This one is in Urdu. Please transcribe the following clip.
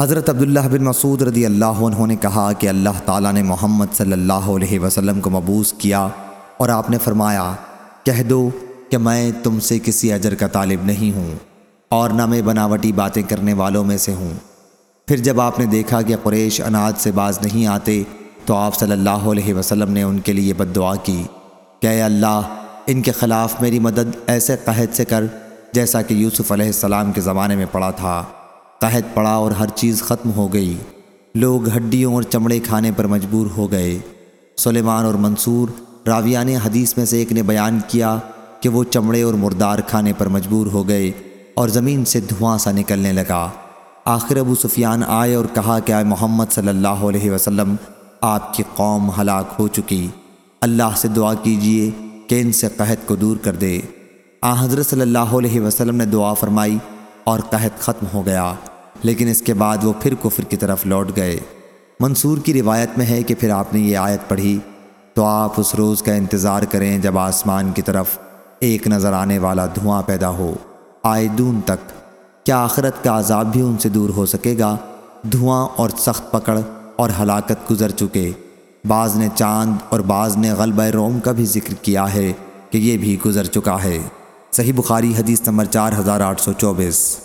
حضرت عبداللہ بن مسعود رضی اللہ عنہ نے کہا کہ اللہ تعالیٰ نے محمد صلی اللہ علیہ وسلم کو مبوس کیا اور آپ نے فرمایا، کہہ دو کہ میں تم سے کسی اجر کا طالب نہیں ہوں اور نہ میں بناوٹی باتیں کرنے والوں میں سے ہوں۔ پھر جب آپ نے دیکھا کہ قریش اناج سے باز نہیں آتے، تو آپ صلی اللہ علیہ وسلم نے ان کے لیے بد دعا کی، کہ اے اللہ، ان کے خلاف میری مدد ایسے قحط سے کر جیسا کہ یوسف علیہ السلام کے زمانے میں پڑا تھا۔ قحط پڑا اور ہر چیز ختم ہو گئی۔ لوگ ہڈیوں اور چمڑے کھانے پر مجبور ہو گئے۔ سلیمان اور منصور راویان حدیث میں سے ایک نے بیان کیا کہ وہ چمڑے اور مردار کھانے پر مجبور ہو گئے اور زمین سے دھواں سا نکلنے لگا۔ آخر ابو سفیان آئے اور کہا کہ آئے محمد صلی اللہ علیہ وسلم، آپ کی قوم ہلاک ہو چکی۔ اللہ سے دعا کیجیے کہ ان سے قحط کو دور کر دے۔ آ حضرت صلی اللہ علیہ وسلم نے دعا فرمائی اور قحط ختم ہو گیا۔ لیکن اس کے بعد وہ پھر کفر کی طرف لوٹ گئے۔ منصور کی روایت میں ہے کہ پھر آپ نے یہ آیت پڑھی، تو آپ اس روز کا انتظار کریں جب آسمان کی طرف ایک نظر آنے والا دھواں پیدا ہو۔ آئے دون تک، کیا آخرت کا عذاب بھی ان سے دور ہو سکے گا؟ دھواں اور سخت پکڑ اور ہلاکت گزر چکے۔ بعض نے چاند اور بعض نے غلبہ روم کا بھی ذکر کیا ہے کہ یہ بھی گزر چکا ہے۔ صحیح بخاری حدیث نمبر چار ہزار آٹھ سو چوبیس۔